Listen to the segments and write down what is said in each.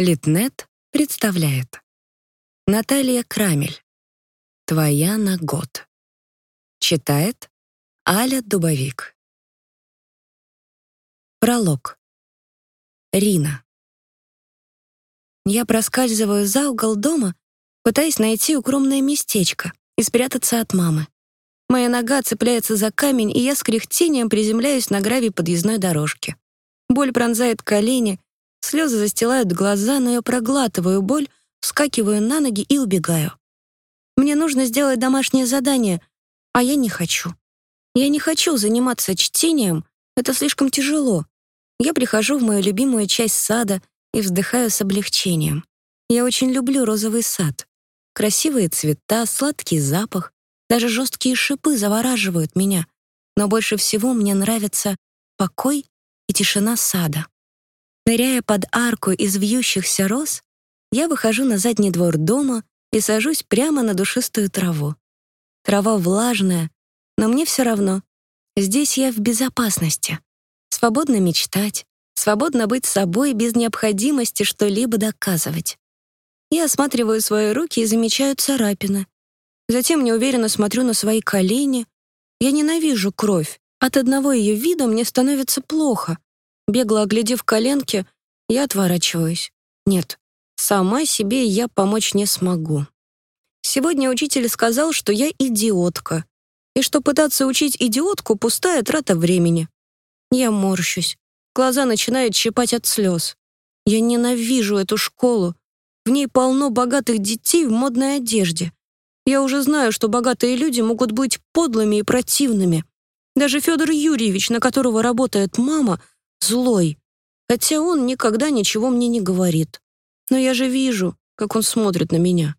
Литнет представляет. Наталья Крамель. «Твоя на год» Читает Аля Дубовик. Пролог. Рина. Я проскальзываю за угол дома, пытаясь найти укромное местечко и спрятаться от мамы. Моя нога цепляется за камень, и я с кряхтением приземляюсь на гравий подъездной дорожки. Боль пронзает колени, Слезы застилают глаза, но я проглатываю боль, вскакиваю на ноги и убегаю. Мне нужно сделать домашнее задание, а я не хочу. Я не хочу заниматься чтением, это слишком тяжело. Я прихожу в мою любимую часть сада и вздыхаю с облегчением. Я очень люблю розовый сад. Красивые цвета, сладкий запах, даже жесткие шипы завораживают меня. Но больше всего мне нравится покой и тишина сада. Ныряя под арку из вьющихся роз, я выхожу на задний двор дома и сажусь прямо на душистую траву. Трава влажная, но мне все равно. Здесь я в безопасности. Свободно мечтать, свободно быть собой без необходимости что-либо доказывать. Я осматриваю свои руки и замечаю царапины. Затем неуверенно смотрю на свои колени. Я ненавижу кровь. От одного ее вида мне становится плохо. Бегло оглядев коленки, я отворачиваюсь. Нет, сама себе я помочь не смогу. Сегодня учитель сказал, что я идиотка, и что пытаться учить идиотку — пустая трата времени. Я морщусь. Глаза начинают щипать от слез. Я ненавижу эту школу. В ней полно богатых детей в модной одежде. Я уже знаю, что богатые люди могут быть подлыми и противными. Даже Федор Юрьевич, на которого работает мама, злой, хотя он никогда ничего мне не говорит. Но я же вижу, как он смотрит на меня.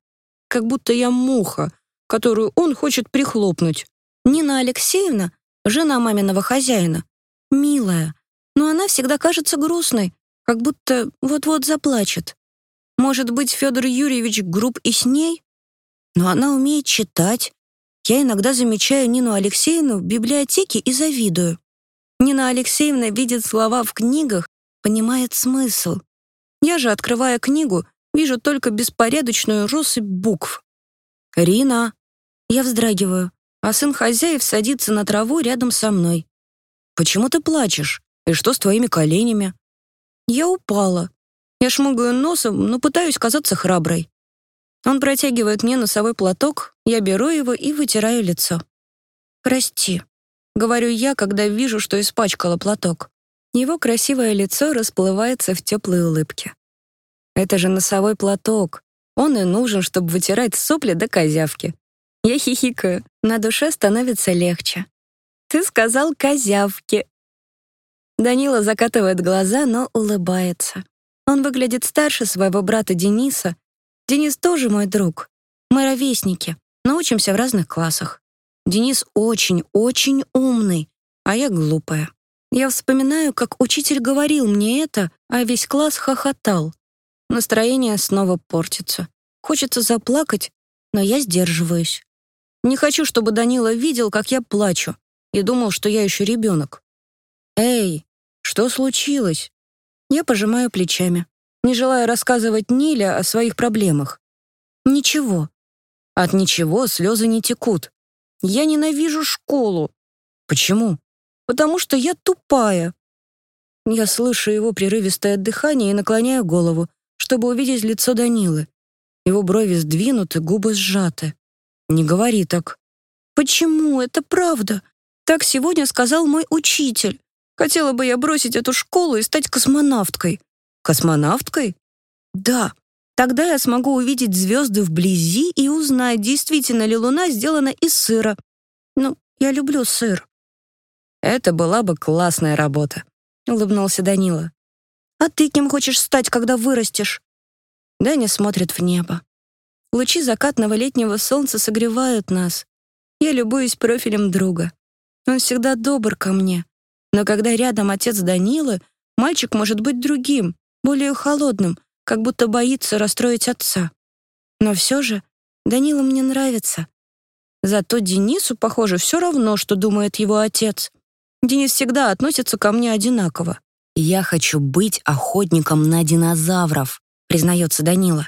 Как будто я муха, которую он хочет прихлопнуть. Нина Алексеевна, жена маминого хозяина, милая, но она всегда кажется грустной, как будто вот-вот заплачет. Может быть, Федор Юрьевич груб и с ней? Но она умеет читать. Я иногда замечаю Нину Алексеевну в библиотеке и завидую. Нина Алексеевна видит слова в книгах, понимает смысл. Я же, открывая книгу, вижу только беспорядочную россыпь букв. «Рина!» Я вздрагиваю, а сын хозяев садится на траву рядом со мной. «Почему ты плачешь? И что с твоими коленями?» «Я упала. Я шмыгаю носом, но пытаюсь казаться храброй». Он протягивает мне носовой платок, я беру его и вытираю лицо. «Прости», Говорю я, когда вижу, что испачкала платок. Его красивое лицо расплывается в теплой улыбке. Это же носовой платок. Он и нужен, чтобы вытирать сопли до козявки. Я хихикаю. На душе становится легче. Ты сказал козявки. Данила закатывает глаза, но улыбается. Он выглядит старше своего брата Дениса. Денис тоже мой друг. Мы ровесники, но учимся в разных классах. Денис очень-очень умный, а я глупая. Я вспоминаю, как учитель говорил мне это, а весь класс хохотал. Настроение снова портится. Хочется заплакать, но я сдерживаюсь. Не хочу, чтобы Данила видел, как я плачу, и думал, что я еще ребенок. «Эй, что случилось?» Я пожимаю плечами, не желая рассказывать Ниле о своих проблемах. «Ничего». От ничего слезы не текут. Я ненавижу школу. Почему? Потому что я тупая. Я слышу его прерывистое дыхание и наклоняю голову, чтобы увидеть лицо Данилы. Его брови сдвинуты, губы сжаты. Не говори так. Почему? Это правда. Так сегодня сказал мой учитель. Хотела бы я бросить эту школу и стать космонавткой. Космонавткой? Да, Тогда я смогу увидеть звезды вблизи и узнать, действительно ли Луна сделана из сыра. Ну, я люблю сыр. Это была бы классная работа, улыбнулся Данила. А ты кем хочешь стать, когда вырастешь? Даня смотрит в небо. Лучи закатного летнего солнца согревают нас. Я любуюсь профилем друга. Он всегда добр ко мне. Но когда рядом отец Данилы, мальчик может быть другим, более холодным, как будто боится расстроить отца. Но все же Данила мне нравится. Зато Денису, похоже, все равно, что думает его отец. Денис всегда относится ко мне одинаково. Я хочу быть охотником на динозавров. признается Данила.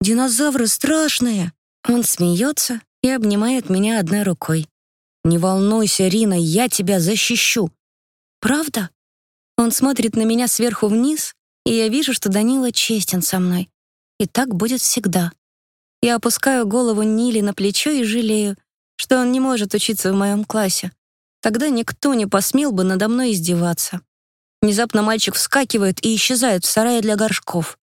«Динозавры страшные!» Он смеется и обнимает меня одной рукой. «Не волнуйся, Рина, я тебя защищу!» «Правда?» Он смотрит на меня сверху вниз, и я вижу, что Данила честен со мной. И так будет всегда. Я опускаю голову Ниле на плечо и жалею, что он не может учиться в моем классе. Тогда никто не посмел бы надо мной издеваться. Внезапно мальчик вскакивает и исчезает в сарае для горшков.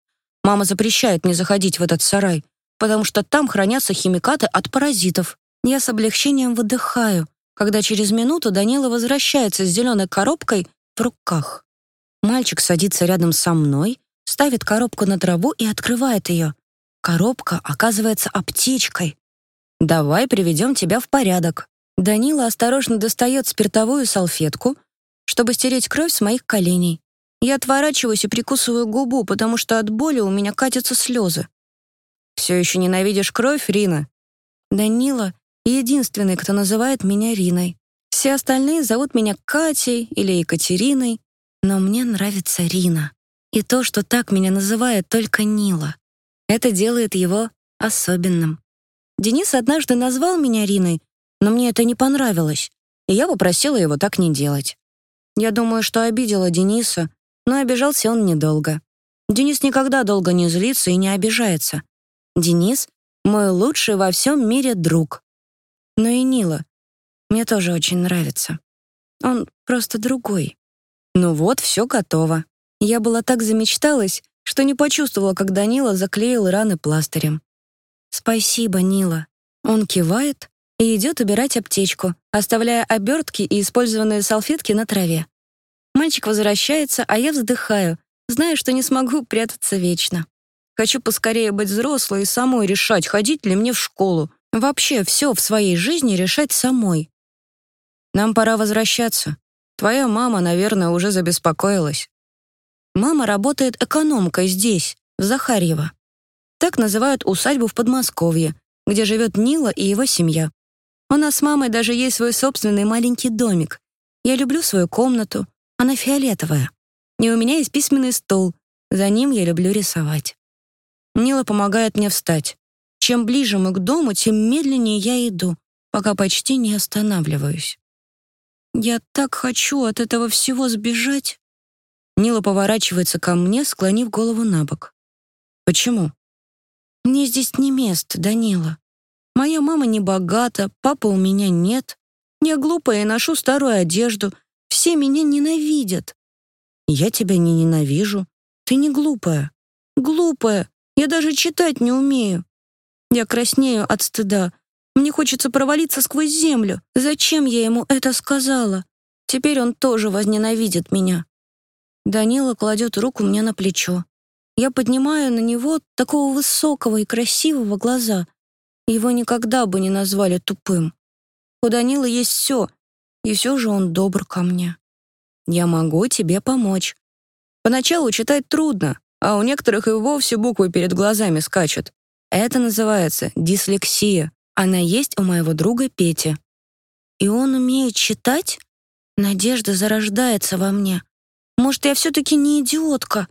Мама запрещает мне заходить в этот сарай, потому что там хранятся химикаты от паразитов. Я с облегчением выдыхаю, когда через минуту Данила возвращается с зеленой коробкой в руках. Мальчик садится рядом со мной, ставит коробку на траву и открывает ее. Коробка оказывается аптечкой. «Давай приведем тебя в порядок». Данила осторожно достает спиртовую салфетку, чтобы стереть кровь с моих коленей. Я отворачиваюсь и прикусываю губу, потому что от боли у меня катятся слезы. «Все еще ненавидишь кровь, Рина?» Данила — единственный, кто называет меня Риной. Все остальные зовут меня Катей или Екатериной, но мне нравится Рина. И то, что так меня называет только Нила. Это делает его особенным. Денис однажды назвал меня Риной, но мне это не понравилось, и я попросила его так не делать. Я думаю, что обидела Дениса, но обижался он недолго. Денис никогда долго не злится и не обижается. Денис — мой лучший во всем мире друг. Но и Нила мне тоже очень нравится. Он просто другой. Ну вот, все готово. Я была так замечталась, что не почувствовала, как Данила заклеил раны пластырем. «Спасибо, Нила». Он кивает и идет убирать аптечку, оставляя обертки и использованные салфетки на траве. Мальчик возвращается, а я вздыхаю, зная, что не смогу прятаться вечно. Хочу поскорее быть взрослой и самой решать, ходить ли мне в школу. Вообще все в своей жизни решать самой. Нам пора возвращаться. Твоя мама, наверное, уже забеспокоилась. Мама работает экономкой здесь, в Захарьево. Так называют усадьбу в Подмосковье, где живет Нила и его семья. У нас с мамой даже есть свой собственный маленький домик. Я люблю свою комнату, она фиолетовая. И у меня есть письменный стол, за ним я люблю рисовать. Нила помогает мне встать. Чем ближе мы к дому, тем медленнее я иду, пока почти не останавливаюсь. Я так хочу от этого всего сбежать. Нила поворачивается ко мне, склонив голову на бок. Почему? Мне здесь не место, Данила. Моя мама не богата, папа у меня нет. Я глупая и ношу старую одежду. Все меня ненавидят. Я тебя не ненавижу. Ты не глупая. Глупая. Я даже читать не умею. Я краснею от стыда. Мне хочется провалиться сквозь землю. Зачем я ему это сказала? Теперь он тоже возненавидит меня. Данила кладет руку мне на плечо. Я поднимаю на него такого высокого и красивого глаза. Его никогда бы не назвали тупым. У Данила есть все, и все же он добр ко мне. Я могу тебе помочь. Поначалу читать трудно, а у некоторых и вовсе буквы перед глазами скачут. Это называется дислексия. Она есть у моего друга Пети. И он умеет читать? Надежда зарождается во мне. Может, я все-таки не идиотка?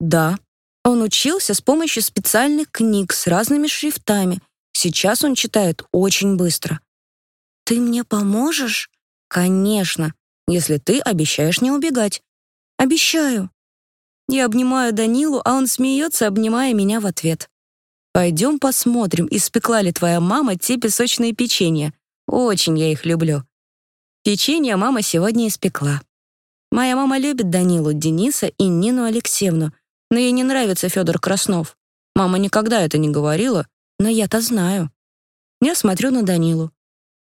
Да. Он учился с помощью специальных книг с разными шрифтами. Сейчас он читает очень быстро. Ты мне поможешь? Конечно, если ты обещаешь не убегать. Обещаю. Я обнимаю Данилу, а он смеется, обнимая меня в ответ. Пойдем посмотрим, испекла ли твоя мама те песочные печенья. Очень я их люблю. Печенье мама сегодня испекла. Моя мама любит Данилу, Дениса и Нину Алексеевну, но ей не нравится Федор Краснов. Мама никогда это не говорила, но я-то знаю. Я смотрю на Данилу.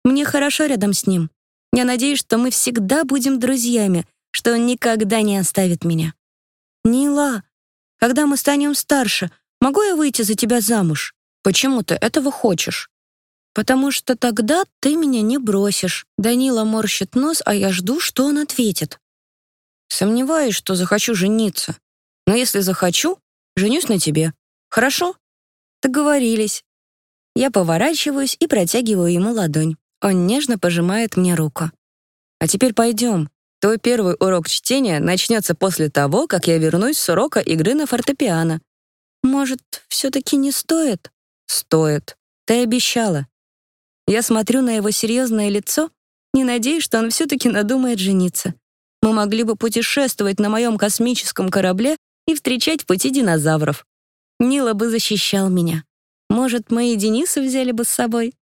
Мне хорошо рядом с ним. Я надеюсь, что мы всегда будем друзьями, что он никогда не оставит меня. Нила, когда мы станем старше, могу я выйти за тебя замуж? Почему ты этого хочешь? Потому что тогда ты меня не бросишь. Данила морщит нос, а я жду, что он ответит. Сомневаюсь, что захочу жениться. Но если захочу, женюсь на тебе. Хорошо? Договорились. Я поворачиваюсь и протягиваю ему ладонь. Он нежно пожимает мне руку. А теперь пойдем. Твой первый урок чтения начнется после того, как я вернусь с урока игры на фортепиано. Может, все-таки не стоит? Стоит. Ты обещала. Я смотрю на его серьезное лицо и надеюсь, что он все-таки надумает жениться. Мы могли бы путешествовать на моем космическом корабле и встречать в пути динозавров. Нила бы защищал меня. Может, мы и Дениса взяли бы с собой?